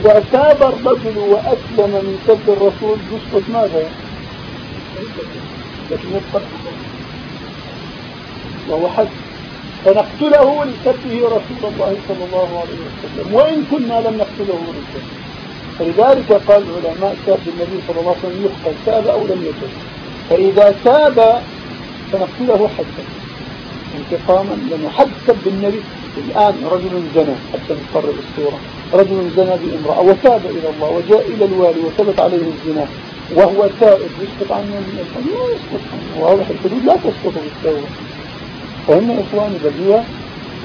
إذا تاب الرجل وأسلم من سب الرسول. يسقط ماذا؟ لكن يبقى وهو حد فنقتله لسبه رسول الله صلى الله عليه وسلم. وإن كنا لم نقتله لسبه. فلذلك قال العلماء ساب النبي صلى الله عليه وسلم يقتل تاب أو لم يتب فإذا تاب فنقتله حدا انتقاما لأنه حد سب النبي الآن رجل زنى حتى نقرر الصورة. رجل زنى بامرأة وتاب إلى الله وجاء إلى الوالي وثبت عليه الزنا وهو تائب. يسقط عنه من الحدود. لا يسقط عنه. واضح الحدود لا تسقط بالتوبة فهم يا إخواني بديهة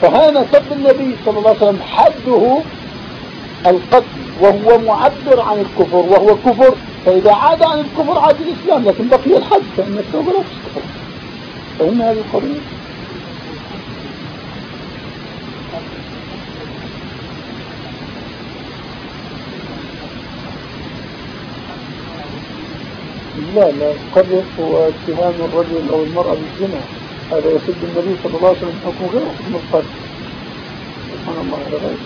فهذا سب النبي صلى الله عليه وسلم حده القتل وهو معبر عن الكفر. وهو كفر فإذا عاد عن الكفر عاد الإسلام لكن بقي الحد فإن التوبة لا تسقط. فهم هذه القضية. لا لا. قذف هو اتهام الرجل أو المرأة بالزنا. هذا يسد النبي صلى الله عليه وسلم حكم غير حكم القذف سبحان الله هذا غير.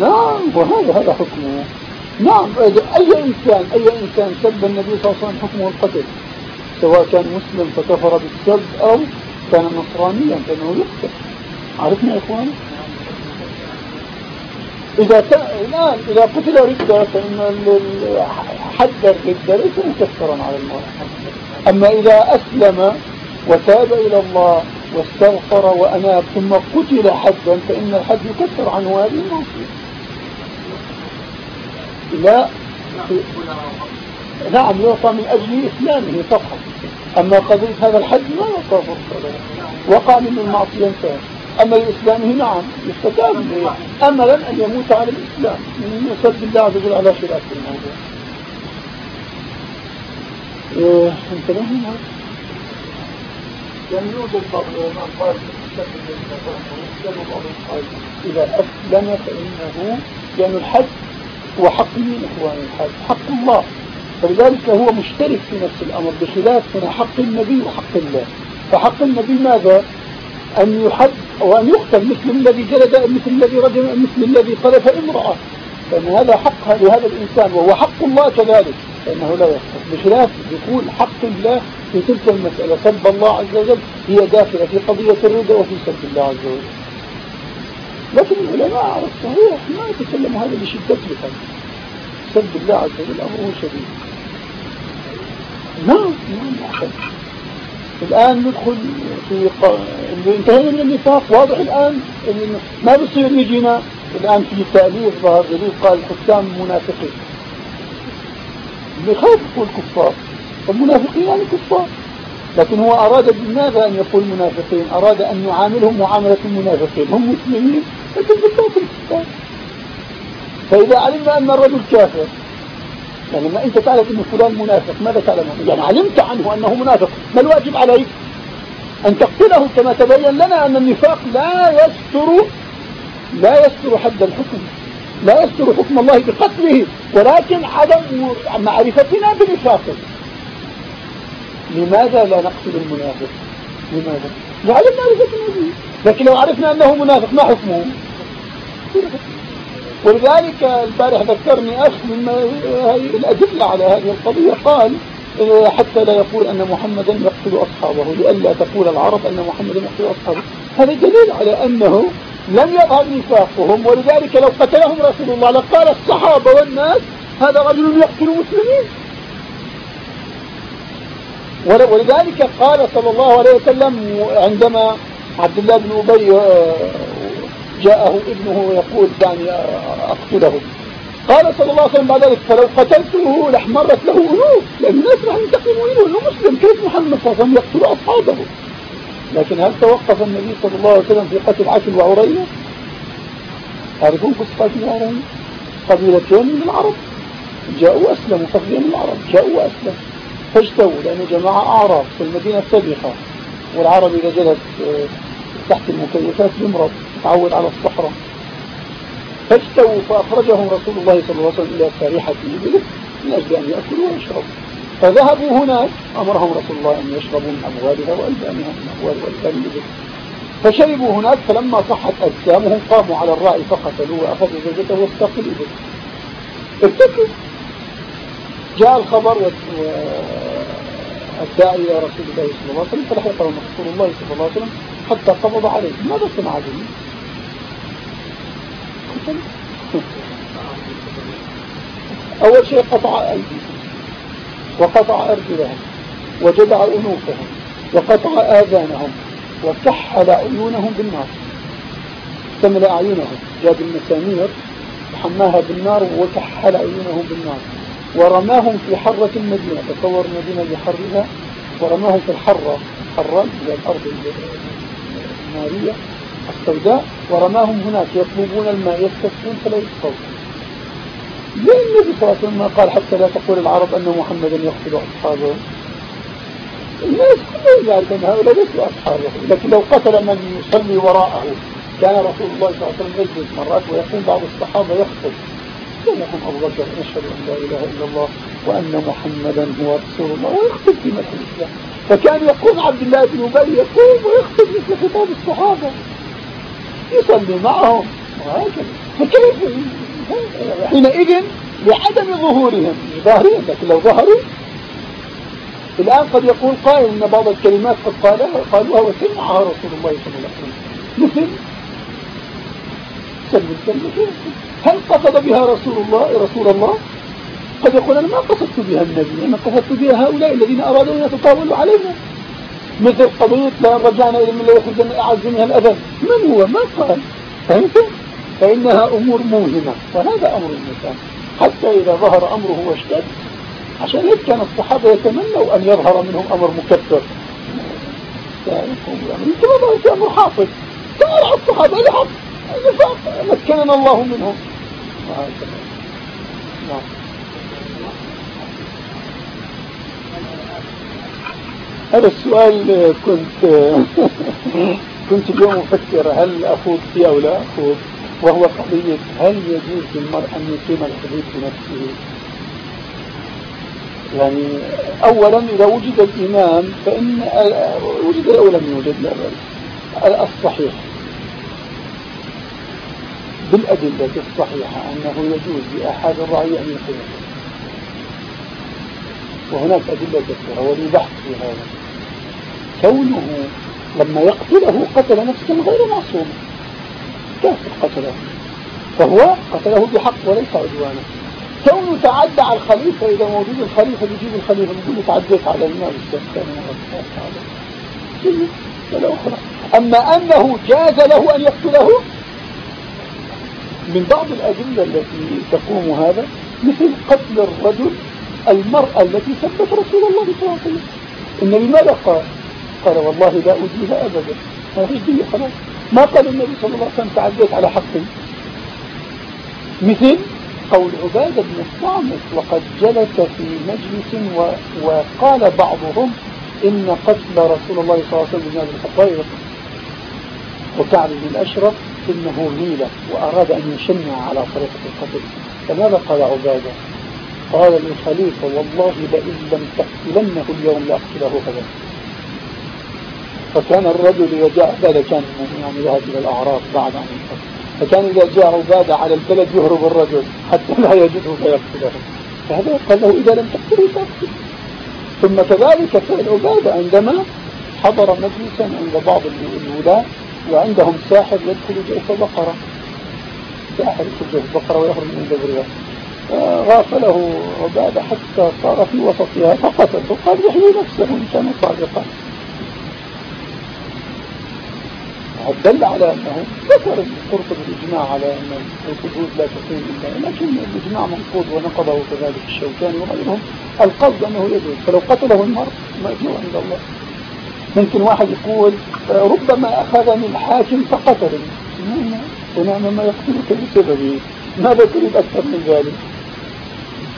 نعم وهذا هذا حكمه. نعم أي إنسان أي إنسان سب النبي صلى الله عليه وسلم حكمه القتل سواء كان مسلم فكفر بالسب أو كان نصرانيا فإنه يقتل. عرفنا يا إخوان إذا الآن إذا قتل ردة فإن حد الردة ليس مكفرا على الله. أما إذا أسلم وتاب إلى الله واستغفر وأناب ثم قتل حدا فإن الحد يكفر عن هذه المعصية. لا نعم يعطى من أجل إسلامه فقط. أما قضية هذا الحد ما يعطى فرصة وقع من المعصية انتهى. أما الإسلام نعم يستتاب أملا أن يموت على الإسلام. من يصد الله عز وجل على خلاف الموضوع إيه انتبهنا. يعني يوجد إذا أسلم فإنه يعني الحج هو حق مين إخواني الحج حق الله. فلذلك هو مشترك في نفس الأمر بخلاف هنا حق النبي وحق الله. فحق النبي ماذا؟ أن يحد وأن يقتل مثل الذي جلد مثل الذي رجم مثل الذي قذف امرأة. فإن هذا حق لهذا الإنسان وهو حق الله كذلك. فإنه لا يسقط بخلاف يكون حق الله في تلك المسألة. سب الله عز وجل هي داخلة في قضية الردى وفي سب الله عز وجل. لكن العلماء على الصحيح ما يتكلموا هذا بشدة بفضل سب الله عز وجل أمره شديد. نعم نعم. الآن ندخل في. انتهينا من النفاق واضح الآن ما بصير يجينا الآن في تأليف ظهر جديد قال الحكام منافقين. بخاف يقول كفار. والمنافقين يعني كفار. لكن هو أراد بماذا أن يقول منافقين؟ أراد أن يعاملهم معاملة المنافقين. هم مسلمين لكن بالباطل كفار. فإذا علمنا أن الرجل كافر يعني ما أنت تعرف أن فلان منافق ماذا تعلم؟ يعني علمت عنه أنه منافق. ما الواجب عليك؟ أن تقتله كما تبين لنا أن النفاق لا يستر لا يستر حد الحكم. لا يستر حكم الله بقتله. ولكن عدم معرفتنا بنفاقه. لماذا لا نقتل المنافق؟ لماذا؟ لعدم معرفتنا به. لكن لو عرفنا أنه منافق ما حكمه؟ ولذلك البارح ذكرني أخ من الأدلة على هذه القضية. قال حتى لا يقول أن محمدا يقتل أصحابه لئلا تقول العرب أن محمدا يقتل أصحابه. هذا دليل على أنه لم يظهر نفاقهم ولذلك لو قتلهم رسول الله لقال الصحابة والناس هذا رجل يقتل مسلمين. ولذلك قال صلى الله عليه وسلم عندما عبد الله بن أبي جاءه ابنه يقول دعني أقتله. قال صلى الله عليه وسلم بعد ذلك فلو قتلته لاحمرت له أنوف لأن الناس راح ينتقموا منه أنه مسلم كيف محمد صلى الله عليه وسلم يقتل أصحابه؟ لكن هل توقف النبي صلى الله عليه وسلم في قتل عكل وعرينة تعرفون قصة عكل وعرينة قبيلتين من العرب. جاءوا أسلموا قبيلة من العرب جاءوا وأسلموا فاجتووا لأنه جماعة أعراب في المدينة السابقة والعرب إذا جلس تحت المكيفات يمرض. تعود على الصحراء. فاجتووا فأخرجهم رسول الله صلى الله عليه وسلم إلى سريحة الإبل من أجل أن يأكلوا ويشربوا. فذهبوا هناك أمرهم رسول الله أن يشربوا من أموالها وألبانها من أموال وألبان الإبل فشربوا هناك فلما صحت أجسامهم قاموا على الراء فقتلوا وأخذوا زوجته واستقوا الإبل ارتكوا جاء الخبر والداعي إلى رسول الله صلى الله عليه وسلم فلحقه رسول الله صلى الله عليه وسلم حتى قبض عليه. ماذا صنع به؟ أول شيء قطع أيديهم وقطع أرجلهم. وجدع أنوفهم. وقطع آذانهم. وكحل عيونهم بالنار. استمل أعينهم جاب المسامير وحماها بالنار وكحل عيونهم بالنار. ورماهم في حرة المدينة. تصور المدينة بحرها. ورماهم في الحرة. حرة هي الأرض النارية السوداء ورماهم هناك يطلبون الماء يستسقون فلا يسقون. ليه النبي صلى الله عليه وسلم قال حتى لا تقول العرب أن محمدا يقتل أصحابه. الناس كلهم يعرف أن هؤلاء ليسوا أصحابه. لكن لو قتل من يصلي وراءه كان رسول الله صلى الله عليه وسلم يجلس مرات ويقوم بعض الصحابة يخطب. لهم أبو بكر نشهد أن لا إله إلا الله وأن محمدا هو رسول الله ويخطب في مثل الإسلام فكان يقوم عبد الله بن أبي يقوم ويخطب مثل خطاب الصحابة. يصلي معهم. وهكذا فكيف؟ حينئذ لعدم ظهورهم. ظاهرين لكن لو ظهروا الآن قد يقول قائل أن بعض الكلمات قد قالها قالوها وسمعها رسول الله صلى الله عليه وسلم. مثل سلم سلم. هل قصد بها رسول الله رسول الله؟ قد يقول أنا ما قصدت بها النبي أنا قصدت بها هؤلاء الذين أرادوا أن يتطاولوا علينا. مثل قضية لا رجعنا إلى من لا يخرج أعز منها الأذى من هو؟ ما قال. فهمتم فإنها أمور موهمة. وهذا أمر الإنسان حتى إذا ظهر أمره واشتد عشان هيك كان الصحابة يتمنوا أن يظهر منهم أمر مكثر انت ما ظهر في أمر حاصل تعال الصحابة لحق مكننا الله منهم. نعم. هذا السؤال كنت كنت اليوم أفكر هل أخوض فيه أو لا أخوض وهو قضية هل يجوز للمرء أن يقيم الحدود بنفسه؟ يعني أولا إذا وجد الإمام فإن وجد أو لم يوجد لا الصحيح. بالأدلة الصحيحة أنه يجوز لأحد الرعي أن يقيم. وهناك أدلة كثيرة ولي بحث في هذا. كونه لما يقتله قتل نفسا غير معصوم. كافر قتله؟ فهو قتله بحق وليس عدوانا. كونه تعدى على الخليفة إذا موجود الخليفة بيجيب الخليفة بيقول تعديت على أخرى أما أنه جاز له أن يقتله من بعض الأدلة التي تقوم هذا مثل قتل الرجل المرأة التي سبت رسول الله صلى الله عليه وسلم. النبي ماذا قال قال والله لا أجيها أبدا. ما فيش دي خلاص. ما قال النبي صلى الله عليه وسلم تعديت على حقي مثل قول عبادة بن الصامت وقد جلس في مجلس و... وقال بعضهم إن قتل رسول الله صلى الله عليه وسلم بن الخطير وكعب بن الأشرف إنه هيلة وأراد أن يشنع على طريقة القتل. فماذا قال عبادة؟ قال للخليفة والله لئن لم تقتلنه اليوم لأقتله غدا فكان الرجل إذا جاء عبادة كان يعني ذهب إلى الأعراض بعد عن فكان إذا جاء عبادة على البلد يهرب الرجل حتى لا يجده فيقتله. فهذا قال له إذا لم تقتله فاقتل. ثم كذلك فعل عبادة عندما حضر مجلسا عند بعض الولاة وعندهم ساحر يدخل جوف بقرة ساحر يدخل جوف بقرة ويخرج من دبرها. غافله عبادة حتى صار في وسطها فقتل قال يحيي نفسه إن كان صادقا. دل على أنه ذكر القرطب الإجماع على أن الحدود لا تقيم إلا لكن الإجماع منقوض ونقضه كذلك الشوكاني وغيرهم. القصد أنه يجوز فلو قتله المرء مأجور عند الله. ممكن واحد يقول ربما أخذني الحاكم فقتلني ونعم ما يقتلك بسببه ماذا تريد أكثر من ذلك؟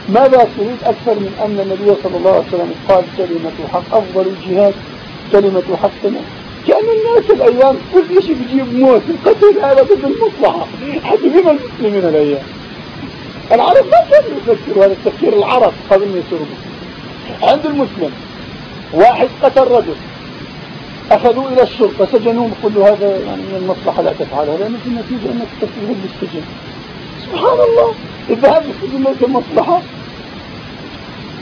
ماذا تريد أكثر من أن النبي صلى الله عليه وسلم قال كلمة حق أفضل الجهاد كلمة حق كان الناس الأيام كل شيء بيجيب موت. القتل هذا ضد المصلحة. بما المسلمين الأيام. العرب ما كانوا يفكروا هذا التفكير. العرب قبل ما يصيروا عند المسلم واحد قتل رجل. أخذوا إلى الشرطة سجنوهم قلوا هذا يعني من المصلحة لا تفعلها لأن في النتيجة أنك تسجن بالسجن. سبحان الله. الذهاب للسجن ليس مصلحة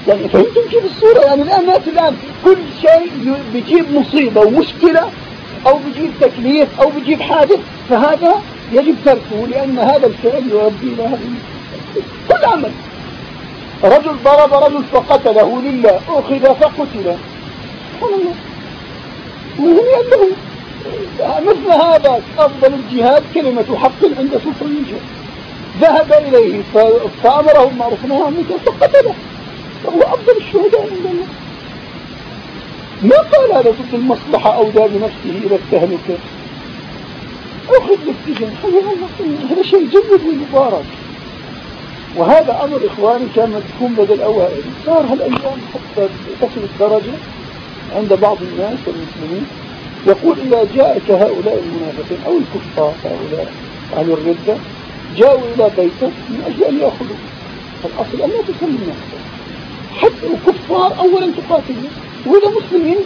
يعني فهمتم كيف الصورة يعني الآن الناس الآن كل شيء بيجيب مصيبة ومشكلة أو بيجيب تكليف أو بيجيب حادث فهذا يجب تركه لأن هذا الفعل يؤدي إلى هذا كل عمل. رجل ضرب رجل فقتله لله أخذ فقتل. سبحان الله. وهم مثل هذا أفضل الجهاد كلمة حق عند سلطان الجهاد. ذهب إليه فأمره المعروف نهى فقتله فهو أفضل الشهداء عند الله. ما قال هذا ضد المصلحة أو ذا بنفسه إلى التهلكة؟ أخذ للسجن هذا شيء جيد ومبارك. وهذا أمر إخواني كان مدفون لدى الأوائل. صار هالأيام حتى تصل الدرجة عند بعض الناس والمسلمين يقول إذا جاءك هؤلاء المنافقين أو الكفار هؤلاء أهل الردة جاءوا إلى بيتك من أجل أن يأخذوا فالأصل أن لا تسلم نفسك. حتى الكفار أولا تقاتلهم وإذا مسلمين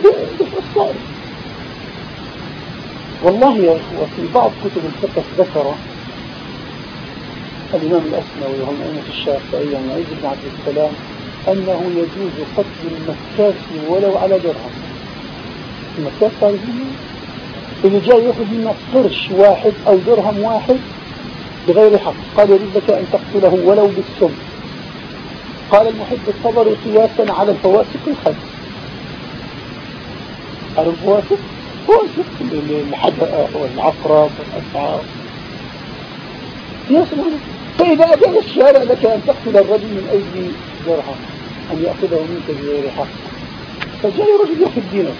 دفع الصائر والله يا إخوة في بعض كتب الفقه ذكر الإمام الأسنوي وهم أئمة الشافعية من عز بن عبد السلام أنه يجوز قتل المكاس ولو على درهم. المكاس تعرفين اللي جاي يأخذ منك قرش واحد أو درهم واحد بغير حق قال يجوز لك أن تقتله ولو بالسم. قال المحب الطبري قياسا على الفواسق الخمس على الفواسق؟ فواسق الحدقة والعقرب والأسعار قياسا على فإذا أجل الشارع لك أن تقتل الرجل من أجل درهم أن يأخذه منك بغير حق فجاي رجل يأخذ دينك.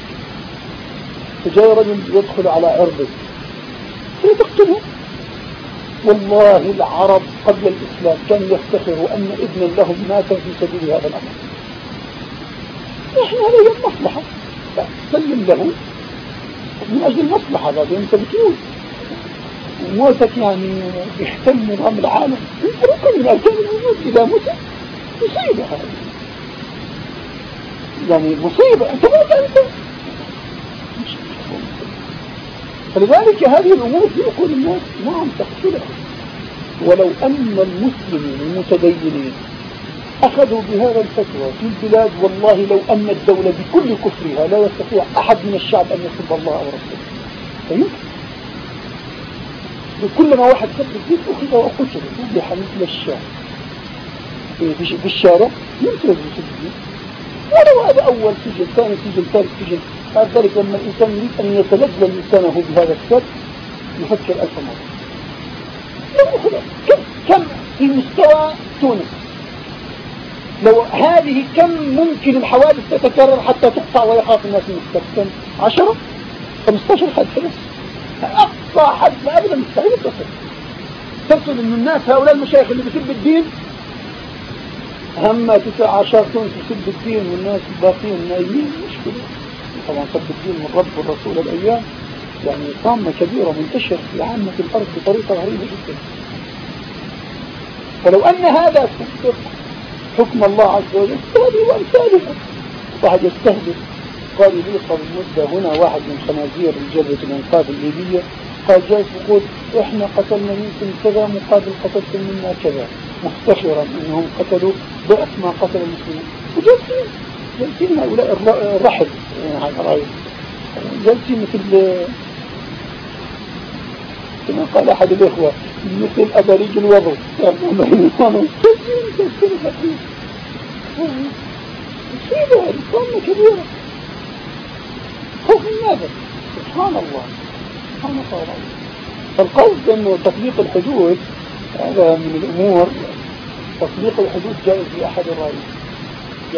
فجاي رجل يدخل على عرضك فتقتله والله العرب قبل الإسلام كانوا يفتخروا أن ابنا لهم مات في سبيل هذا الأمر. نحن هذا المصلحة سلم له. من أجل المصلحة هذا بتقول. موتك يعني بيحتل نظام العالم. ركن من أركان الوجود إذا مت مصيبة هذه يعني مصيبة. أنت موت أنت. فلذلك هذه الأمور في عقول الناس نعم تقتلها ولو أن المسلمين المتدينين أخذوا بهذا الفتوى في البلاد والله لو أن الدولة بكل كفرها لا يستطيع أحد من الشعب أن يسب الله أو رسوله. فهمت؟ كلما واحد سب الدين أخذ وقتل ذبح مثل الشارع يمكن أن الدين. ولو هذا أول سجن ثاني سجن ثالث سجن. بعد ذلك لما الإنسان يريد أن يتلجل لسانه بهذا السب يفكر ألف مرة. كم كم في مستوى تونس؟ لو هذه كم ممكن الحوادث تتكرر حتى تقطع ويخاف الناس من كم عشرة؟ 15 حادثة بس أقصى حد لا أبدا مستحيل تصل تصل إن الناس هؤلاء المشايخ اللي بيسب الدين؟ هم تسع عشر تونس يسب الدين والناس الباقيين نايمين مشكلة طبعا سب الدين من رب الرسول الأيام. يعني طامة كبيرة منتشر في عامة الأرض بطريقة غريبة جدا. فلو أن هذا حكم الله عز وجل هذه وأمثالها واحد يستهدف. قال لي قبل مدة هنا؟ واحد من خنازير الجبهة الإنقاذ الليبية قال جاي يقول إحنا قتلنا منكم كذا مقابل قتلتم منا كذا. مفتخرا أنهم قتلوا ضعف ما قتل المسلمين وجالسين جالسين هؤلاء الرحل. يعني جالسين مثل كما قال أحد الإخوة مثل أباريج الوضع مصيبة هذه كبيرة خوف ماذا؟ سبحان الله سبحان الله فالقصد أنه تطبيق الحدود هذا من الأمور. تطبيق الحدود جائز لأحد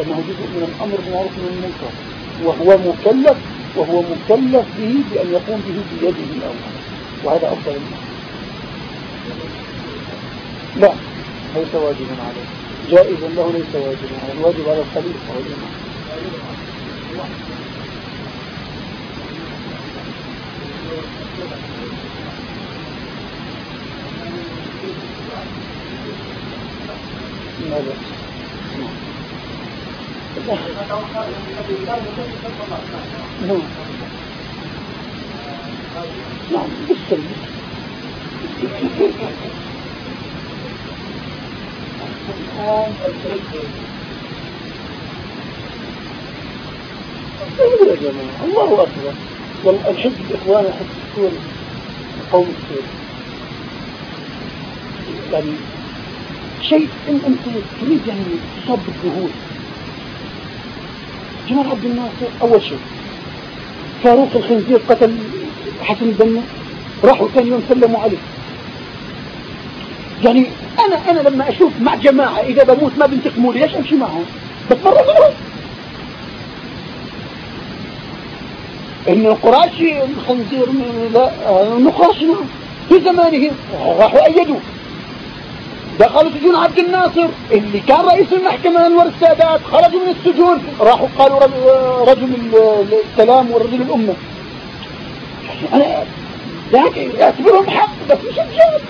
الرأيين لأنه جزء من الأمر بالمعروف من المنكر. وهو مكلف وهو مكلف به بأن يقوم به بيده الأول. وهذا أفضل الناس لا. ليس واجبا عليه. جائز له ليس واجبا عليه. الواجب على الخليفة والإمام ماذا؟ نعم نعم بالسلم يا جماعة الله أكبر والحزب الإخوان حزب السوري قوم السوري يعني شيء إن أنت تريد يعني تصاب بالظهور جمال عبد الناصر أول شيء. فاروق الخنزير قتل حسن البنا راحوا ثاني يوم سلموا عليه. يعني أنا أنا لما أشوف مع جماعة إذا بموت ما بينتقموا لي ليش أمشي معهم؟ بتمرن منهم إن القراشي الخنزير لا النقاش نعم في زمانه راحوا دخلوا سجون عبد الناصر اللي كان رئيس المحكمة أنور السادات خرجوا من السجون راحوا قالوا رجل السلام ورجل الأمة. يعني اعتبرهم حق بس مش الجهد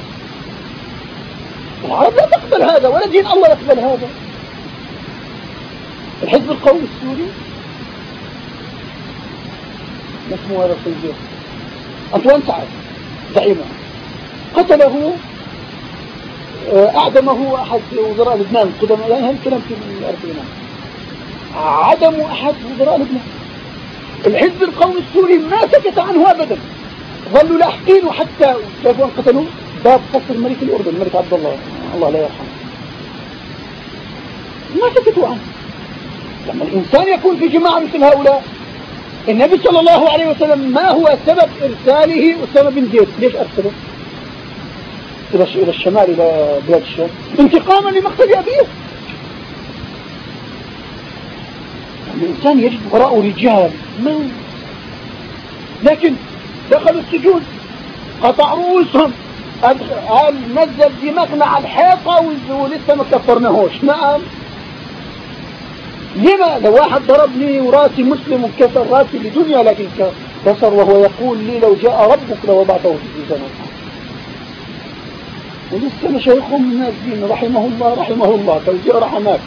العرب لا تقبل هذا ولا دين الله يقبل هذا. الحزب القومي السوري. ما اسمه هذا الخنزير أنطوان سعد زعيمه قتله أعدمه أحد وزراء لبنان. قدم يعني الكلام في الأربعينات عدم أحد وزراء لبنان. الحزب القومي السوري ما سكت عنه أبدا. ظلوا لاحقينه حتى كيف قتلوه باب قصر ملك الأردن الملك عبد الله. الله لا يرحمه. ما سكتوا عنه. لما الإنسان يكون في جماعة مثل هؤلاء النبي صلى الله عليه وسلم ما هو سبب إرساله بن زيد ليش أرسله؟ إلى الشمال إلى بلاد الشام. انتقاما لمقتل أبيه. الإنسان يجد وراءه رجال. ما لكن دخلوا السجون. قطع رؤوسهم. قال نزل دماغنا على الحيطة ولسه ما كفرناهوش؟ نعم. لما لو واحد ضربني وراسي مسلم وكسر راسي لدنيا لكن كسر وهو يقول لي لو جاء ربك لوضعته في زمان ولسه مشايخهم الناس رحمه الله رحمه الله. توزيع رحمات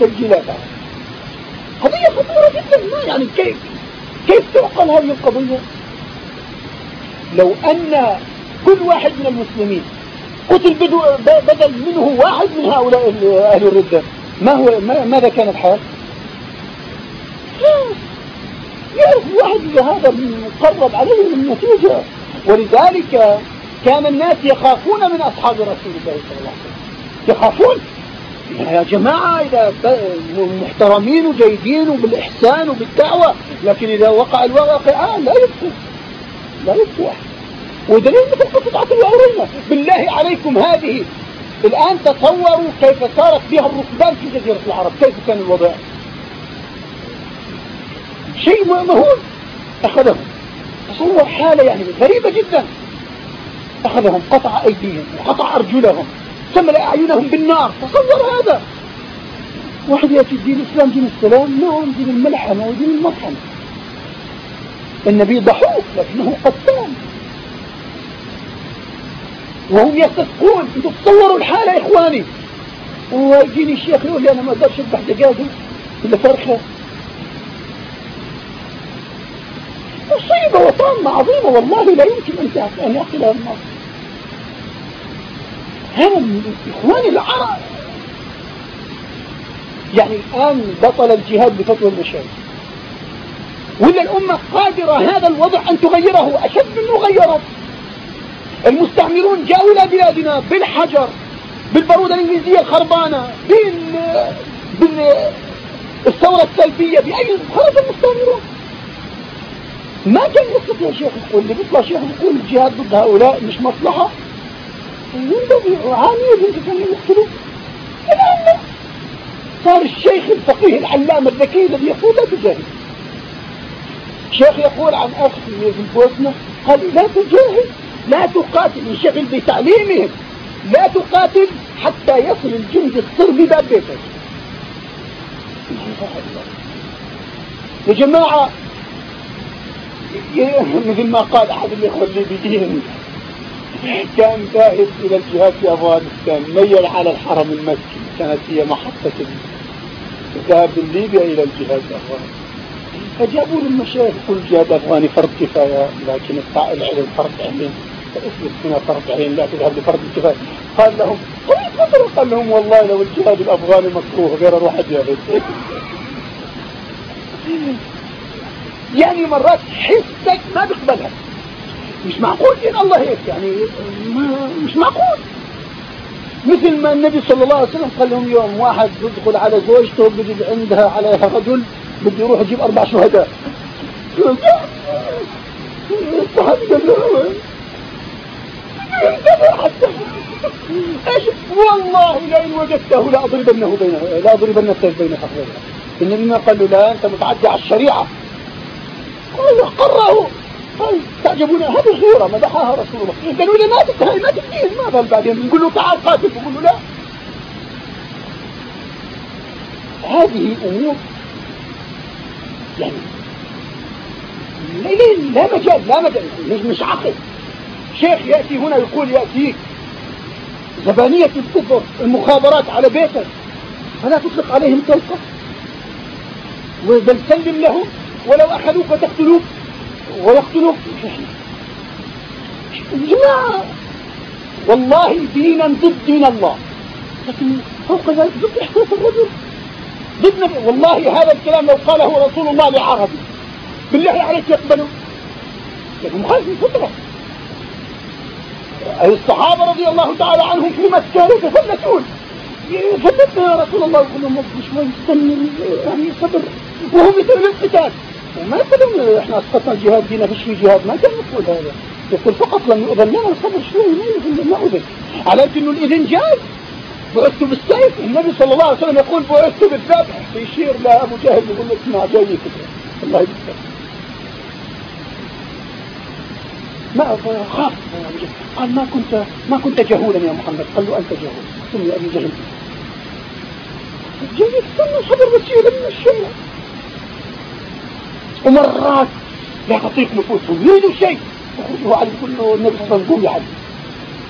مسجلات قضية خطيرة جدا. ما يعني كيف؟ كيف تعقل هذه القضية؟ لو أن كل واحد من المسلمين قتل بدل منه واحد من هؤلاء أهل الردة ما هو ماذا كان الحال؟ يعرف واحد هذا مقرب عليه من النتيجة. ولذلك كان الناس يخافون من أصحاب رسول الله صلى الله عليه وسلم. يخافون. يا جماعة إذا محترمين وجيدين وبالإحسان وبالدعوة لكن إذا وقع الواقع آه لا يبقوا. لا يبقوا. ودليل مثل قطعة الأورينا بالله عليكم هذه. الآن تصوروا كيف صارت بها الركبان في جزيرة العرب. كيف كان الوضع؟ شيء مهول. أخذهم. تصور حالة يعني غريبة جدا. أخذهم قطع أيديهم وقطع أرجلهم سمل أعينهم بالنار. تصور هذا. واحد يأتي دين الإسلام دين السلام نعم دين الملحمة ودين المطحنة النبي ضحوك لكنه قتال. وهم يستسقون أنتم تصوروا الحالة يا إخواني. ويجيني الشيخ يقول لي أنا ما أقدرش أذبح دجاجة إلا فرخة. مصيبة وطامة عظيمة والله لا يمكن أن يعقلها الناس هذا من إخوان العرب. يعني الآن بطل الجهاد بفتوى المشايخ ولا الأمة قادرة هذا الوضع أن تغيره؟ أشد منه غيرت. المستعمرون جاءوا إلى بلادنا بالحجر بالبارودة الإنجليزية الخربانة بال بالثورة السلبية بأي خرج المستعمرون؟ ما كان يستطيع شيخ يقول اللي بيطلع شيخ يقول الجهاد ضد هؤلاء مش مصلحة؟ ينبغي عامية بنت كان يقتلوا الآن صار الشيخ الفقيه العلامة الذكي الذي يقول لا تجاهد. شيخ يقول عن أخ في البوسنة قال لا تجاهد لا تقاتل انشغل بتعليمهم لا تقاتل حتى يصل الجند الصربي باب بيتك يا جماعة مثل ما قال أحد الإخوة الليبيين كان ذاهب إلى الجهاد في أفغانستان ميل على الحرم المكي كانت هي محطة الذهاب من ليبيا إلى الجهاد أفغانستان فجابوا له المشايخ كل جهاد أفغاني فرض كفاية لكن العلم فرض عين. فاثبت هنا فرض عين لا تذهب لفرض الكفاية. قال لهم طيب قال لهم والله لو الجهاد الأفغاني مكروه غير أروح أجاهد يعني مرات حسك ما بيقبلها. مش معقول دين الله هيك يعني مش معقول. مثل ما النبي صلى الله عليه وسلم قال لهم يوم واحد يدخل على زوجته بجد عندها عليها رجل بده يروح يجيب أربع شهداء. الصحابي قال له إيش؟ والله لئن وجدته لاضربنه بينه لاضربن السيف بين فخذيه النبي ما قال له لا أنت متعدي على الشريعة. قال قره قال تعجبون هذه غيرة مدحها رسول الله؟ قالوا لي ما تنتهي ما تنتهي ما بال بعدين نقول له تعال قاتل. يقول له لا. هذه أمور يعني لا مجال لا مجال. مش عقل. شيخ يأتي هنا يقول يأتيك زبانية الكفر المخابرات على بيتك فلا تطلق عليهم طلقة بل سلم لهم ولو أخذوك وتقتلوك. ويقتلوك جماعة والله دينا ضد دين الله. لكن فوق ذلك ضد إحساس الرجل. ضد والله هذا الكلام لو قاله رسول الله لعربي بالله عليك يقبله لكن مخالف الفطرة. الصحابة رضي الله تعالى عنهم في مكة يتفلتون. فلتنا يا رسول الله. يقول لهم شوي استنى يعني صبر. وهم يدعون القتال وما يقولون إحنا أسقطنا الجهاد دينا فيش في جهاد ما كان يقول هذا. يقول فقط لم يؤذن. لنا صبر شوي ما أذن. على إنه الإذن جاي؟ بعثت بالسيف. النبي صلى الله عليه وسلم يقول بعثت بالذبح. يشير لابو جهل يقول له اسمع جاي الله يبارك ما خاف. قال ما كنت ما كنت جهولا يا محمد. قال له أنت جهول. ثم ابي جهل. جاي استنى صبر بس من الشيء. ومرات لا تطيق نفوسهم يريدوا شيء يخرجوا يقول له النبي صلى الله عليه وسلم يا علي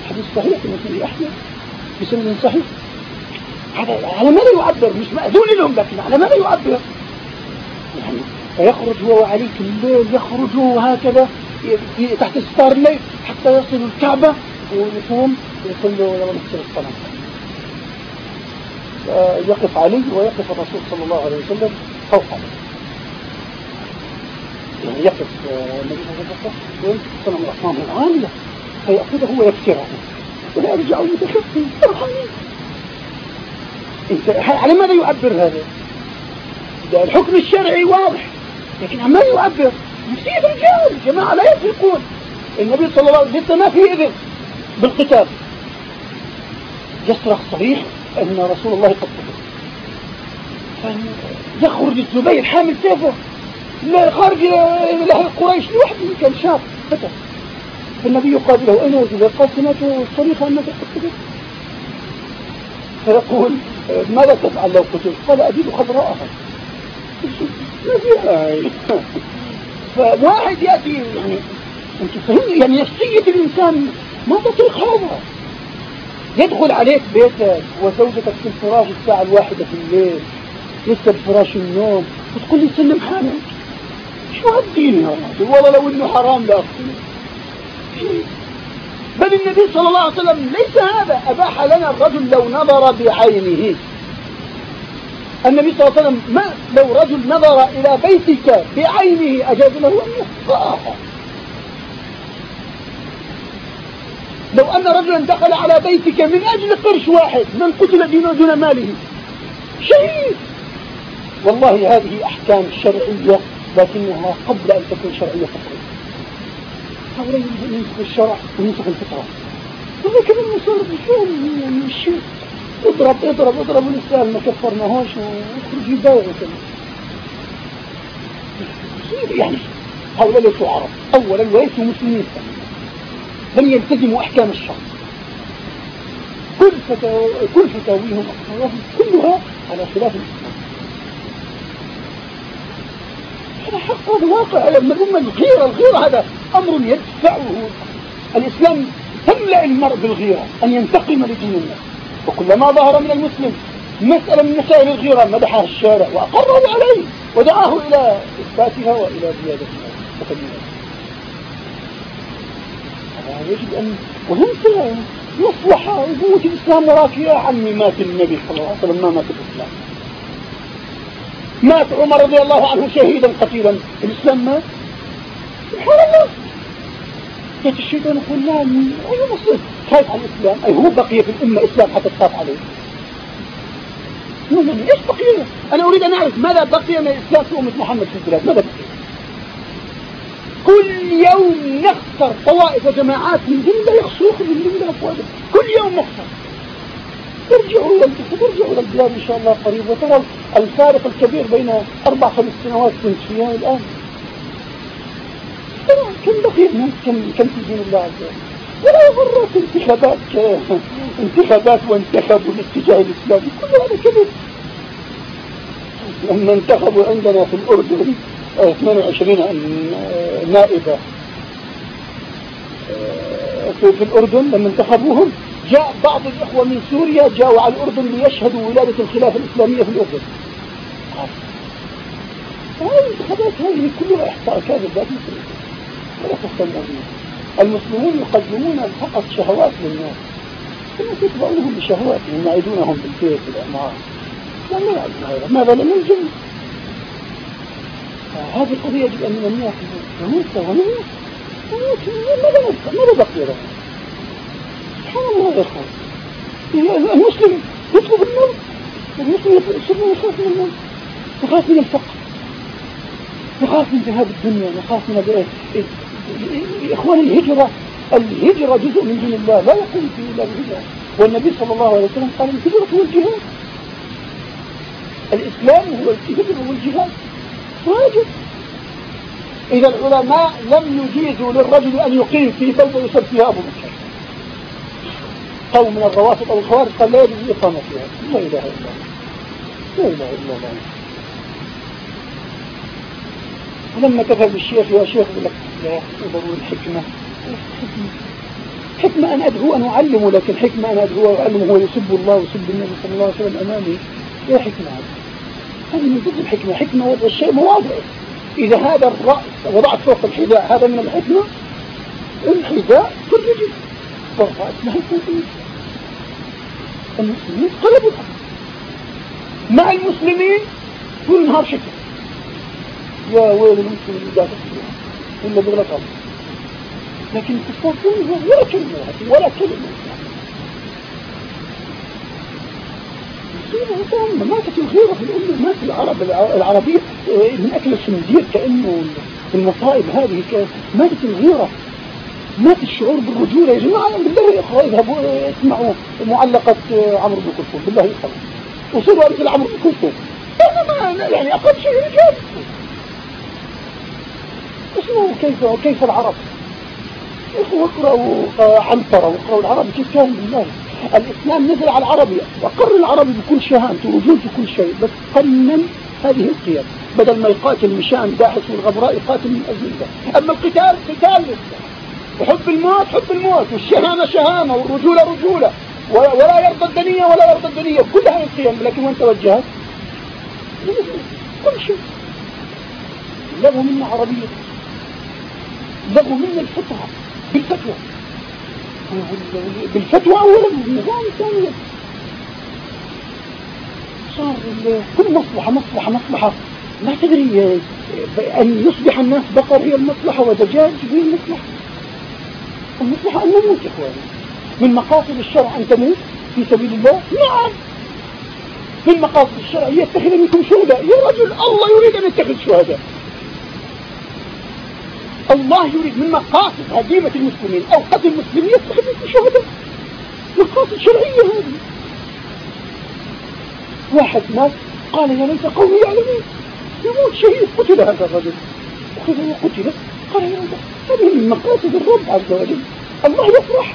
حديث صحيح في مسلم أحمد؟ بسند صحيح. هذا على ماذا يعبر مش مأذون لهم لكن على ماذا يعبر. يعني فيخرج هو وعلي في الليل يخرجوا هكذا تحت ستار الليل حتى يصلوا الكعبة ويقوم ويقول له يلا نكسر الصلاة. يقف علي ويقف الرسول صلى الله عليه وسلم فوق عليه. يعني يقف النبي صلى الله عليه وسلم ويمسك صنم الأصنام العالية فيأخذه ويكسره يرجع متخفي فرحانين انت على ماذا يعبر هذا؟ ده الحكم الشرعي واضح. لكن ماذا يعبر؟ نفسية الرجال جماعة لا يفرقون. النبي صلى الله عليه وسلم ما في إذن بالقتال. يصرخ صريح أن رسول الله قد قتل. يخرج الزبير حامل سيفه. خارج له قريش لوحده كان شاب فتى فالنبي يقابله أين الزبير قال سمعت صريخ أنك قتلت فيقول ماذا تفعل لو قتلت؟ قال أجد خضراءها. فواحد يأتي يعني أنت فهمني يعني نفسية الإنسان. ما تطيق هذا يدخل عليك بيتك وزوجتك في الفراش الساعة الواحدة في الليل لسه بفراش النوم. وتقول لي سلم حالك. شو هالدين يا راجل والله لو إنه حرام لا بل النبي صلى الله عليه وسلم ليس هذا. أباح لنا الرجل لو نظر بعينه. النبي صلى الله عليه وسلم ما لو رجل نظر إلى بيتك بعينه أجاز له أن يقطعه لو أن رجلا دخل على بيتك من أجل قرش واحد من قتل دون ماله. شهيد. والله هذه أحكام شرعية. لكنها قبل أن تكون شرعية فطرية هؤلاء ينسخ الشرع وينسخ الفطرة هذا كمان مسار يعني الشيء اضرب اضرب اضرب الإسلام ما كفرناهوش ويخرج يبايع كمان يعني هؤلاء ليسوا عرب أولا وليسوا مسلمين لم يلتزموا أحكام الشرع. كل فتاويهم كلها على خلاف الإسلام هذا حق هذا واقع الأمة الغيرة الغيرة هذا أمر يدفعه. الإسلام تملأ المرء بالغيرة أن ينتقم لدين الله. وكلما ظهر من المسلم مسألة من مسائل الغيرة مدحها الشارع وأقره عليه ودعاه إلى إثباتها وإلى زيادتها. وتنميتها يجب أن وهم مصلحة وقوة الإسلام وراك يا عمي مات النبي صلى الله عليه وسلم ما مات الإسلام. مات عمر رضي الله عنه شهيدا قتيلا. الإسلام مات؟ سبحان الله. يأتي الشيطان يقول لا أي مسلم خايف على الإسلام. أي هو بقي في الأمة إسلام حتى تخاف عليه. إيش بقي أنا أريد أن أعرف ماذا بقي من الإسلام في أمة محمد في البلاد؟ ماذا بقي؟ كل يوم نخسر طوائف وجماعات من الله يخصوخ من أفواجه كل يوم نخسر. ارجعوا ترجعوا إلى البلاد إن شاء الله قريب. وترى الفارق الكبير بين أربع خمس سنوات كنت فيها الآن. كم بقي الناس كم كم في دين الله عز وجل؟ ولا يغرك انتخابات انتخابات وانتخبوا الاتجاه الإسلامي كل هذا كذب لما انتخبوا عندنا في الأردن 28 نائبة. في, في الأردن لما انتخبوهم جاء بعض الإخوة من سوريا جاءوا على الأردن ليشهدوا ولادة الخلافة الإسلامية في الأردن. هذه الانتخابات هذه كلها إحصاء كاذب ولا تهتموا المسلمون يقدمون فقط شهوات للناس. ثم تتبعونهم بشهواتهم يعيدونهم بالبيت والعمار لا ما ماذا لم يلزم هذه القضية يجب أن ننميها في ونموت ونموت ماذا بقي؟ له الله يا أخوان. المسلم يطلب الموت المسلم يخاف من الموت يخاف من الفقر. يخاف من ذهاب الدنيا يخاف من إخوان الهجرة الهجرة جزء من دين الله لا يقوم فيه إلا بالهجرة والنبي صلى الله عليه وسلم قال الهجرة هو الجهاد الإسلام هو الهجرة والجهاد. واجب. إذا العلماء لم يجيزوا للرجل أن يقيم في بلدة يسب فيها أبو بكر. قوم من الروافض أو الخوارج قال لا يجوز الإقامة فيها. لا إله إلا الله. لا إله إلا الله. ولما كتب الشيخ يا شيخ يقول لك يا ضروري الحكمة حكمة أن أدعو أن أعلمه لكن حكمة أن أدعو وأعلمه هو يسب الله ويسب النبي صلى الله عليه وسلم أمامي. يا حكمة هذه؟ من ضد الحكمة. حكمة وضع الشيء مواضع. إذا هذا الرأس وضعت فوق الحذاء هذا من الحكمة. الحذاء في الرجل والرأس ما هي المسلمين قلبوا مع المسلمين كل نهار شكل. يا ويل المسلم اللي قاعد إلا بغلط لكن الكفار كلهم ولا كلمة ولا كلمة مصيبة ماتت الغيرة في الأمة مات العرب العربية من أكل الخنزير كأنه المصائب هذه ماتت الغيرة. مات الشعور بالرجولة يا جماعة بالله يا أخوة اذهبوا اسمعوا معلقة عمرو بن كلثوم بالله يخلص وصلوا مثل عمرو بن كلثوم. يعني أقل شيء رجال اسمعوا كيف كيف العرب. واقرأوا عنترة واقرأوا العرب كيف كان بالله. الإسلام نزل على العربي وقر العربي بكل شهامته وجود في كل شيء بس قنن هذه القيم. بدل ما يقاتل مشان داحس والغبراء يقاتل من أجل أما القتال قتال لسه وحب الموت حب الموت والشهامة شهامة والرجولة رجولة ولا يرضى الدنيا ولا يرضى الدنيا كل هذه القيم لكن وين توجهت؟ كل شيء. لغوا منا عربية لغوا منا الفطرة بالفتوى. بالفتوى أولا بالنظام ثانيا صار كل مصلحة مصلحة مصلحة. ما تدري أن يصبح الناس بقر هي المصلحة ودجاج هي المصلحة. المصلحة أن نموت إخواني. من مقاصد الشرع أن تموت في سبيل الله؟ نعم. من مقاصد الشرع يتخذ منكم شهداء؟ يا رجل الله يريد أن يتخذ شهداء. الله يريد من مقاصد هزيمة المسلمين أو قتل المسلمين يتخذ منكم شهداء. مقاصد شرعية هذه. واحد مات قال يا ليت قومي يعلمون. يموت شهيد. قتل هذا الرجل. أخذ وقتل ليت هذه من مقاصد الرب عز وجل. الله يفرح.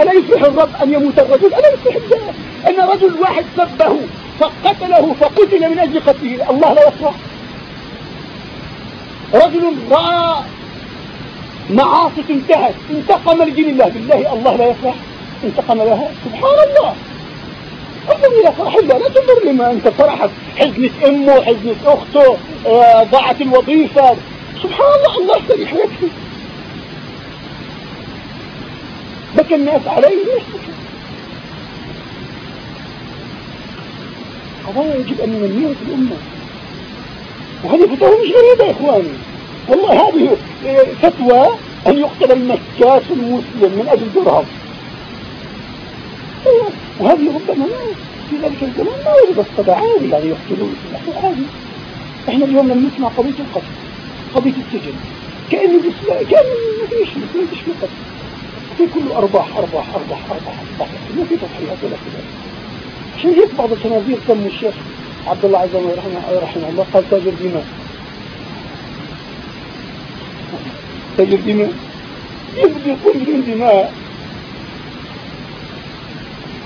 ألا يفرح الرب أن يموت الرجل؟ ألا يفرح الله أن رجل واحد سبه فقتله فقتل من أجل قتله. الله لا يفرح. رجل رأى معاصي انتهت. انتقم لدين الله. بالله الله لا يفرح. انتقم لها. سبحان الله. انظر إلى فرح الله. لا تنظر لما أنت فرحت. حزنة أمه حزنة أخته آه، ضاعت الوظيفة. سبحان الله الله يستريح يكفي بكى الناس عليه ليش قضايا يجب أن ننميها في الأمة. وهذه فتوى مش غريبة يا إخواني. والله هذه فتوى أن يقتل المكاس المسلم من أجل درهم وهذه ربما في ذلك الزمان ما وجد الصدعاوي الذي يقتلون في الحقوق هذه إحنا اليوم لم نسمع قضية القتل. قضية السجن. كأنه كأنه ما فيش ما فيش في قتل في كله أرباح أرباح أرباح أرباح أرباح. ما في تضحيات ولا كذا عشان هيك بعض الصناديق تم الشيخ عبد الله عز وجل رحمه, رحمه الله قال تاجر دماء تاجر دماء يبدو يكون بدون دماء.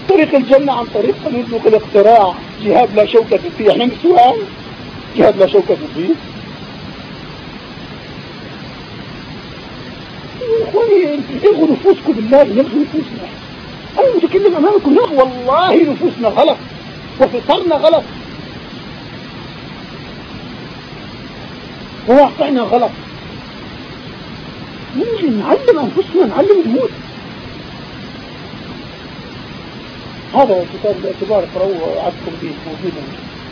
طريق الجنة عن طريق قانون الاقتراع جهاد لا شوكة فيه. إحنا نسوان. جهاد لا شوكة فيه. اخواني الغوا نفوسكم بالله نلغوا نفوسنا. أنا متكلم أمامكم لا والله نفوسنا غلط وفطرنا غلط. وواقعنا غلط. نجي نعلم أنفسنا؟ نعلم الموت. هذا كتاب الاعتبار اقرأوه عدكم به موجودا.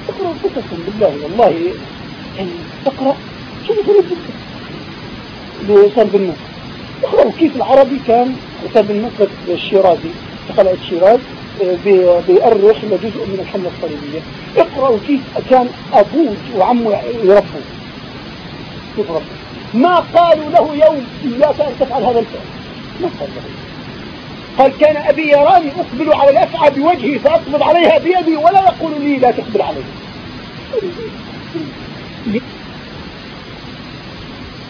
اقرأوا قصصا بالله والله. يعني تقرأ شوفوا غريب جدا لصار بالنص. اقرأوا كيف العربي كان صار بالنص الشيرازي قلعة شيراز بيأرخ لجزء من الحملة الصليبية. اقرأوا كيف كان أبوه وعمه يربوا كيف ربوا ما قالوا له يوم إياك أن تفعل هذا الفعل. ما قال له. قال كان أبي يراني أقبل على الأفعى بوجهي فأقبض عليها بيدي ولا يقول لي لا تقبل علي.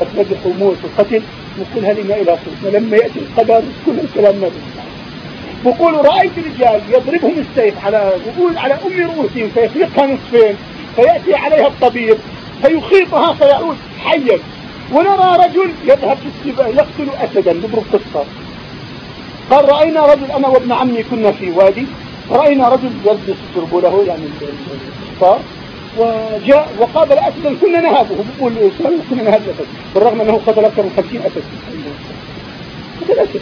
أتنجح وموت وقتل وكلها لما إلى صوت. لما يأتي القدر كل الكلام ما بقول رأيت رجال يضربهم السيف على بقول على أم رؤوسهم فيفرقها نصفين فيأتي عليها الطبيب فيخيطها فيعود حيا. ونرى رجل يذهب في السباع يقتل أسدا يضرب قصة. قال رأينا رجل أنا وابن عمي كنا في وادي. رأينا رجل يلبس له يعني الصفار وجاء وقابل أسدا كنا نهابه بقول كنا نهاب الأسد بالرغم أنه قتل أكثر من خمسين أسد. قتل أسد.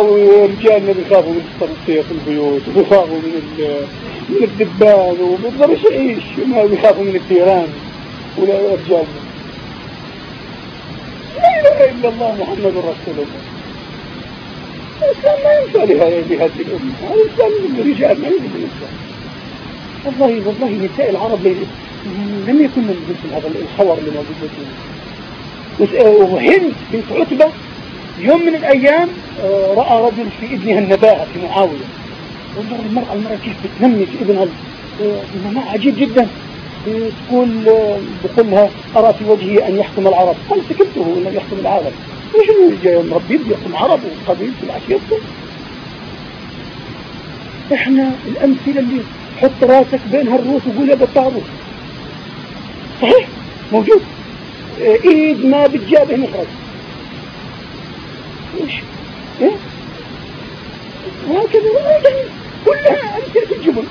ورجالنا بيخافوا من الصرصية في البيوت وبيخافوا من من الدبان وبيقدرش يعيش ما بيخافوا من الثيران ولا رجالنا لا إله إلا الله محمد رسول الله. الإسلام ما ينفع لهذه الأمة. الإسلام الرجال ما يجب الإسلام والله والله نساء العرب لم يكن مثل هذا الخور اللي موجود فيه. وهند بنت عتبة يوم من الأيام آه، رأى رجل في ابنها النباهة في معاوية. وانظر المرأة المرأة كيف بتنمي في ابنها. النماء عجيب جدا. تقول بقول لها أرى في وجهي أن يحكم العرب. قال سكبته أنه يحكم مش انه جاي مربي بيحكم عرب وقبيل في العشيرته إحنا الأمثلة اللي حط راسك بين هالروس وقول يا بطارو صحيح؟ موجود. إيد ما بتجابه نخرج إيش؟ إيه؟ وهكذا كلها أمثلة الجبن.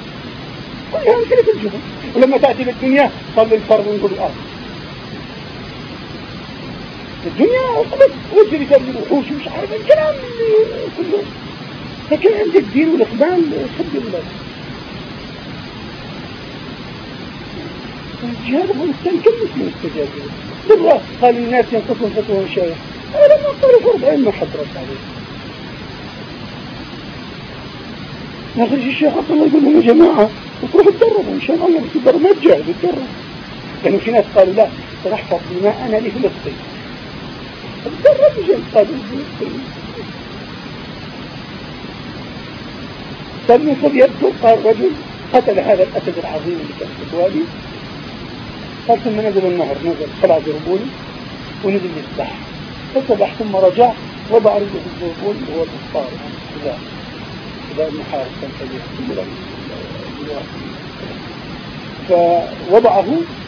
كلها أمثلة الجبن. ولما تأتي للدنيا صلي الفرض ونقول الأرض. الدنيا عقبت وجري ترمي الوحوش ومش عارف الكلام كله. لكن عند الدين والإقبال حب الله الجهاد افغانستان كم مسلم استجاب مرة قال الناس ينقصون فتوى وشايع. لما قالوا فرض عين ما حد رد عليه؟ نخرج الشيخ عبد الله يقول لهم يا جماعة وتروحوا تدربوا إن شاء الله بس ما تجاهدوا تدربوا لأنه في ناس قالوا لا سنحفظ دماءنا لفلسطين الرجل قبل فالمصر يذكر قال رجل قتل هذا الأسد العظيم اللي كان في قال ثم نزل النهر نزل طلع زربوني ونزل يسبح فسبح ثم رجع وضع رجله في الزربون وهو الإفطار يعني إذا المحارب كان كبير فوضعه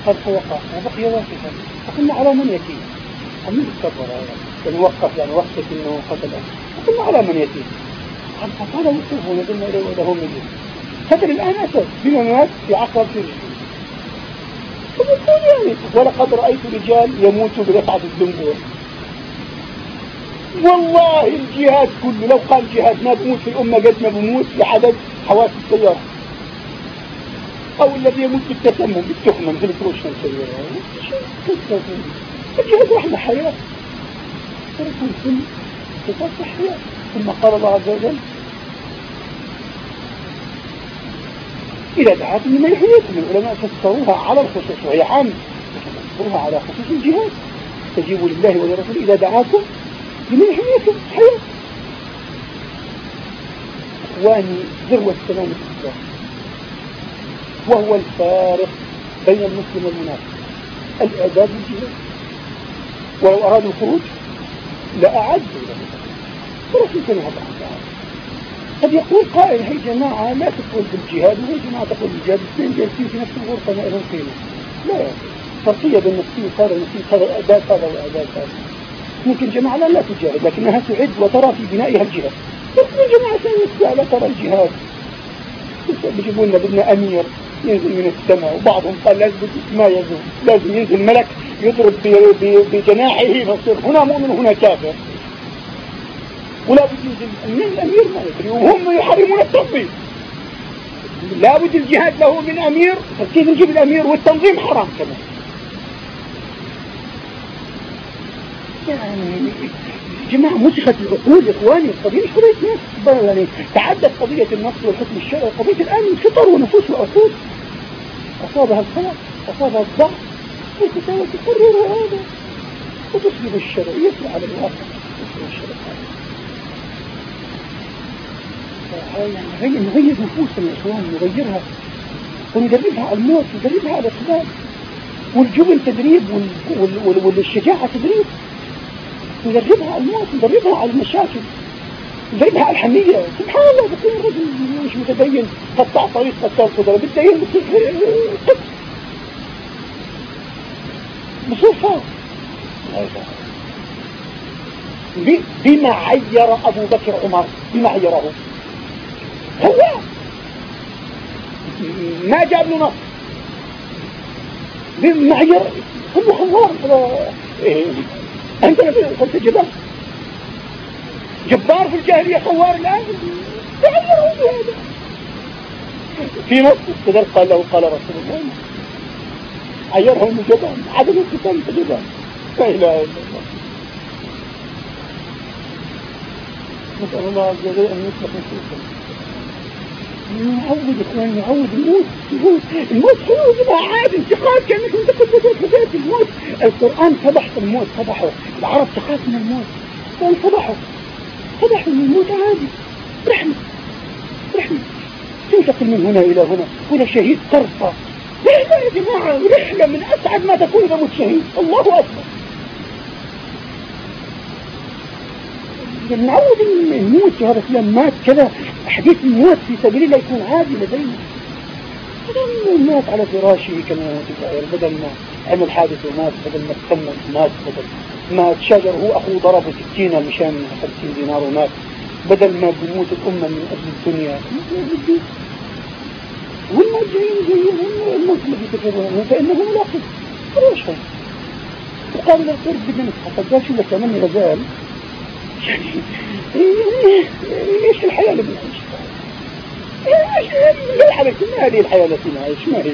قد فوقع وبقي واقفا. فقلنا على من يتيم من هذا؟ يعني وقف يعني وقفت إنه قتل. قلنا على من يتيم عن فقال وقوف ونزلنا إليه وإذا هم مجد فتر الآن أسد. بما مات في عقرب في يعني ولقد رأيت رجال يموتوا برفعة الدنبور والله الجهاد كله لو قال جهاد ما بموت في الأمة قد ما بموت بعدد حواس السيارة. أو الذي يموت بالتسمم بالتخمم في الكروشن السيارة. الجهاد رحمة حياة تركوا السن صفات الحياة ثم قال الله عز وجل إذا دعاكم لما يحييكم العلماء فسروها على الخصوص وهي عامة. فسروها على خصوص الجهاد. تجيبوا لله ولرسوله إذا دعاكم لما يحييكم. حياة إخواني ذروة السلام الإسلام وهو الفارق بين المسلم والمنافق. الإعداد للجهاد. ولو أرادوا الخروج لأعدوا له. ولكن كان هذا قد يقول قائل هي جماعة لا تقول بالجهاد وهي جماعة تقول بالجهاد. الاثنين جالسين في نفس الغرفة ما لهم قيمة. لا. فرقية بين نفسي وصار نفسي صار إعداد هذا وإعداد هذا ممكن جماعة لا, لا تجاهد لكنها تعد وترى في بنائها الجهاد. ممكن جماعة ثانية لا ترى الجهاد. بيجيبوا لنا بدنا أمير ينزل من السماء وبعضهم قال لازم ما ينزل لازم ينزل ملك يضرب بجناحه فصير هنا مؤمن وهنا كافر. ولا بد ينزل من الأمير ما وهم يحرمون التنظيم. لا بد الجهاد له من أمير كيف نجيب الأمير والتنظيم حرام كمان؟ يعني جماعة مسخت العقول إخواني القضية مش قضية نفس. يعني تعدت قضية النفس والحكم الشرعي قضية الآن فطر ونفوس وعقول. أصابها الخلق أصابها الضعف. والفتاوى تقرر هذا؟ وتصبح الشرعية على الواقع. تصبح الشرعية نغير نفوسنا يا إخوان نغيرها. وندربها على الموت ندربها على الإخلاص والجبن تدريب والشجاعة تدريب. ندربها على الموت ندربها على المشاكل. ندربها على الحمية. سبحان الله بكون رجل مش متدين. قطع طريق قطع قدرة بالدين بصفة بما عير أبو بكر عمر. بما عيره. هو. ما جاب له نص بمعير كله خوار أنت قلت جبار جبار في الجاهلية خوار الآن. تعيروا بهذا في نص كذا قال له قال رسول الله. عيرهم جبان عدم القتال جبان لا إله إلا الله. نسأل الله عز وجل أن يصلح نفوسنا نعود اخوان نعود الموت الموت الموت حلو يبقى عادي انتقاد كانك انت كنت تقول الموت. القرآن فضح الموت فضحه. العرب تخاف من الموت. قال فضحه. فضحوا من الموت عادي. رحمة. رحمة. تنتقل من هنا إلى هنا. ولا شهيد ترفع رحلة يا جماعة رحلة من أسعد ما تكون مت شهيد. الله أكبر نعود الموت هذا فلان مات كذا. حديث الموت في سبيل الله يكون عادي بدل مات على فراشه كما يموت بدل ما عمل حادث ومات بدل ما تسمم مات بدل ما تشاجر هو أخوه ضربه سكينة مشان 50 دينار ومات. بدل ما بيموت الأمة من أجل الدنيا. والموت جايين جايين الموت الذي تفرون فإنه ملاقب. ولا شيء وقال لا ترد بدنا نتحقق. قال شو لك؟ من غزال. يعني إيش الحياة اللي بنعيشها ما هذه الحياة التي نعيش؟ ما هي؟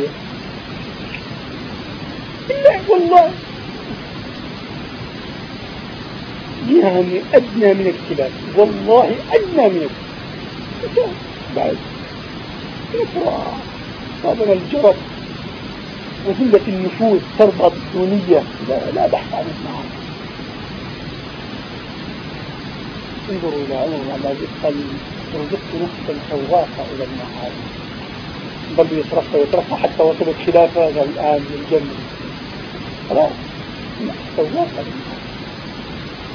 لا والله. يعني أدنى من الكلاب. والله أدنى من الكلاب. بعد. نفرع هذا الجرب وذلة النفوس ترضى بالدونية لا, لا بحث عن المعاني انظروا إلى عمر بن عبد قال رزقت نفسا شواقة إلى المعالي ظل يترفع يترفع حتى وصل الخلافة الآن للجنة خلاص. شواقة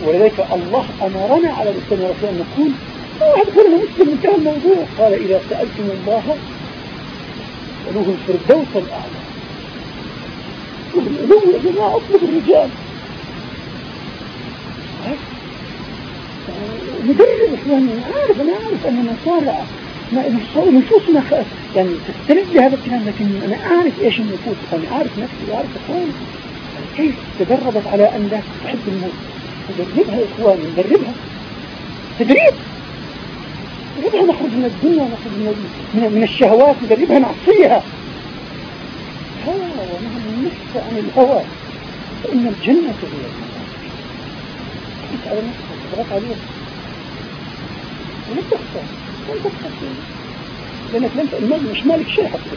ولذلك الله أمرنا على لسان رسول أن نقول واحد كلنا مسلم انتهى الموضوع قال إذا سألتم الله سألوه الفردوس الأعلى. العلو يا جماعة أطلب الرجال. مدرب إخواني أنا عارف أنا عارف أننا صار نفوسنا يعني تستند لهذا الكلام لكن أنا أعرف إيش النفوس أنا أعرف نفسي وأعرف إخواني. كيف تدربت على أن لا تحب الموت؟ ندربها إخواني ندربها تدريب. ندربها نخرج من الدنيا ونخرج من, من الشهوات ندربها نعصيها. هوى ونهى النفس عن الهوى. فإن الجنة هي تحس تضغط عليها. ولا تخسر ولا تخسر لأنك لن مش مالك شيء حتى.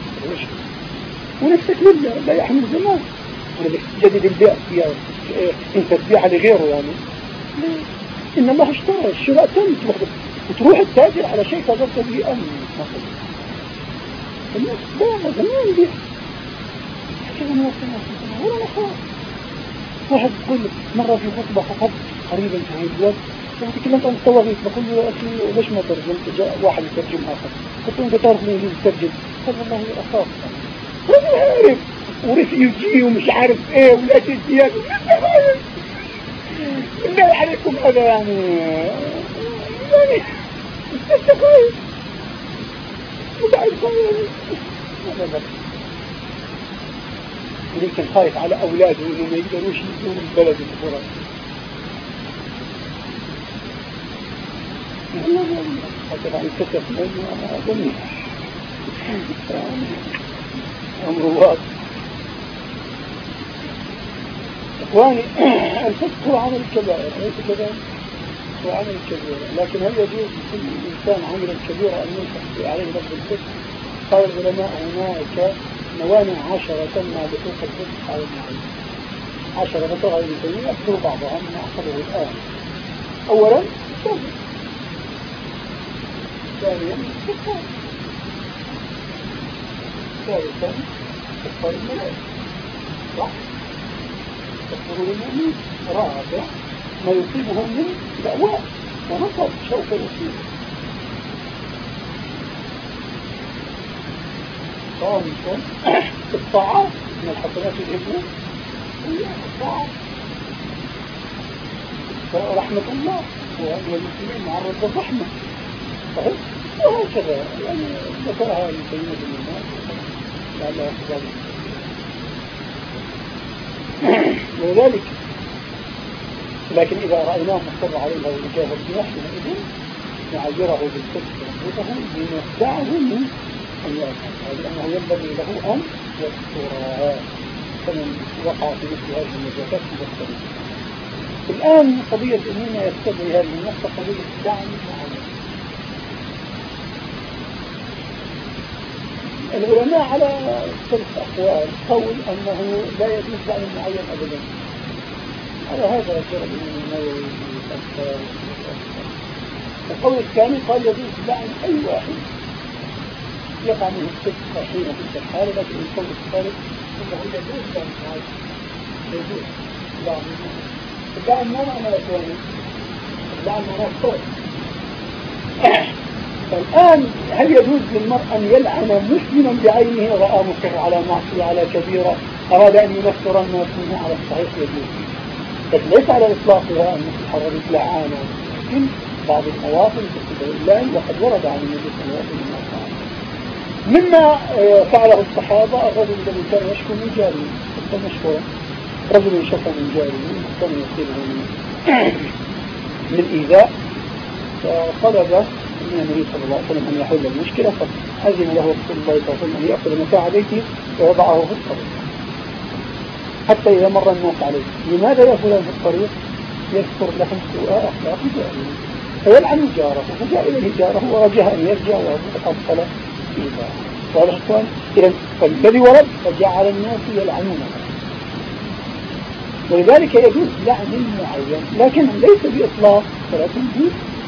ونفسك لله لا يحمل زمان. ولا جدد البيع فيها. انت تبيعها لغيره يعني. إن الله اشترى الشراء تم. وتروح التاجر على شيء تظلت به أمن. الناس باع زمان بيع. ولا نخاف واحد يقول مرة في خطبة فقط. قريبا في هذا الوقت تكلمت عن الطواغيت بقول له أخي ليش ما ترجمت جاء واحد يترجم آخر قلت له أنت تعرف مين يترجم قال والله أخاف رجل عارف ورفيوجي ومش عارف إيه والاساسيات بالله عليكم هذا يعني يعني انت خايف وبعد خايف يمكن خايف على اولاده انه ما يقدروش يجون البلد الفرص طبعا كتب اظن أمر واضح اخواني الفسق هو عمل الكبائر ليس كذلك هو عمل الكبير. لكن هل يجوز لكل إنسان عمل الكبير أن ينفق عليه رب الفسق قال العلماء هناك موانع عشرة تمنع بحوق الفسق على المعين. عشرة نطرها ابن تيمية أذكر بعضها من أحفظه الآن. أولا ثالثا كفار صح تكفر المؤمنين رابع ما يصيبهم من دعوات ونصب سوف يصيبهم خامسا الطاعات من الحسنات الهبوط الطاعات رحمة الله. والمسلمين معرض بالرحمة صحيح؟ وهكذا. يعني ذكرها بن الناس لعلها كذلك ولذلك لكن إذا رأيناه مصر عليها وجاهد بها حينئذ نعيره بالكفر ونقوله لنخدعه من أن يفعل لأنه ينبغي له أن يذكرها فمن وقع في مثل هذه النجاسات يذكر الآن قضية أننا يستدعي هذه النقطة قضية دعم معين العلماء على ثلاث أقوال قول أنه لا يجوز دعم معين أبدا. على هذا الإمام النووي القول الثاني قال يجوز دعم أي واحد يقع منه الصدق حين تلك الحالة لكن القول الثالث أنه يجوز دعم معين يجوز دعم الدعم ما معنى يكون الدعم معناه الصوت فالآن هل يجوز للمرء أن يلعن مسلما بعينه رأى مصر على معصية على كبيرة؟ أراد أن ينفر الناس منه على الصحيح يجوز. لكن ليس على الإطلاق هو أن تحرر لعانة لكن بعض المواطن في الله وقد ورد عن النبي صلى الله عليه وسلم. مما آه، فعله الصحابة الرجل الذي كان يشكو من جاري كان مشكورا رجل شكى من جاري كان يصيبه من إيذاء. فطلب من النبي صلى الله عليه وسلم أن يحل المشكلة فأذن له رسول الله صلى الله عليه وسلم أن يأخذ متاع بيته ويضعه في الطريق. حتى إذا مر الناس عليه. لماذا يأخذ في الطريق؟ يذكر لهم سوء أخلاق جاره فيلعن جاره فجاء إليه جاره ورجح أن يرجع وأبطل إذا واضح إخوان؟ إذا فالذي ورد فجعل الناس يلعنونه. ولذلك يجوز لعن معين لكن ليس بإطلاق ولكن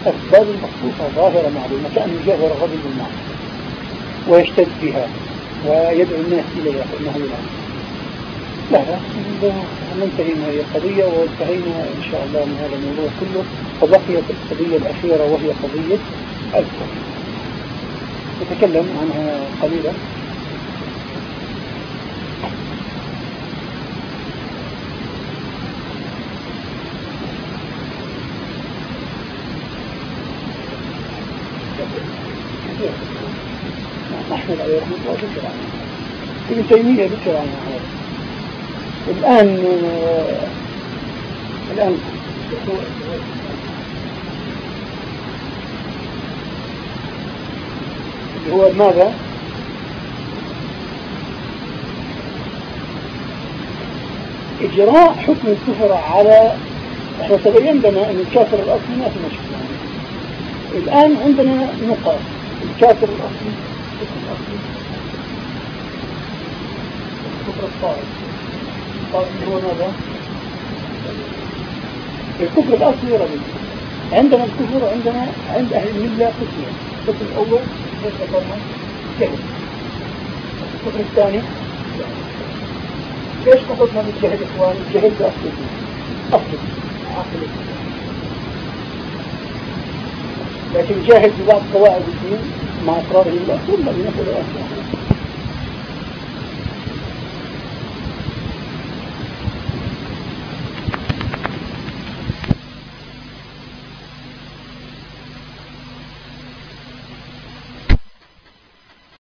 أسباب المخصوصة ظاهرة معلومة كأن يجاهر الرجل بالمعصية ويشتد بها ويدعو الناس إليها فإنه يلعن لا لا ننتهي من هذه القضية وانتهينا إن شاء الله من هذا الموضوع كله. فبقيت القضية الأخيرة وهي قضية الكفر. نتكلم عنها قليلا. أحمد عليه رحمة الله ذكر عنها ابن تيمية ذكر عنها الآن آه، الآن. هو ماذا؟ إجراء حكم الكفر على إحنا تبين لنا أن الكافر الأصلي ما في مشكلة. الآن عندنا نقاط. الكافر الأصلي الكفر الأصلي الكفر الطائف هو ماذا؟ الكفر الأصلي رجل عندنا الكفر عندنا عند أهل الملة قسمين القسم الأول إيش ذكرنا؟ جهل الكفر الثاني ليش قصدنا بالجهل إخوان؟ الجهل بأصل أصل عقل لكن جاهل ببعض قواعد الدين مع أسراره الأصول الذي نقول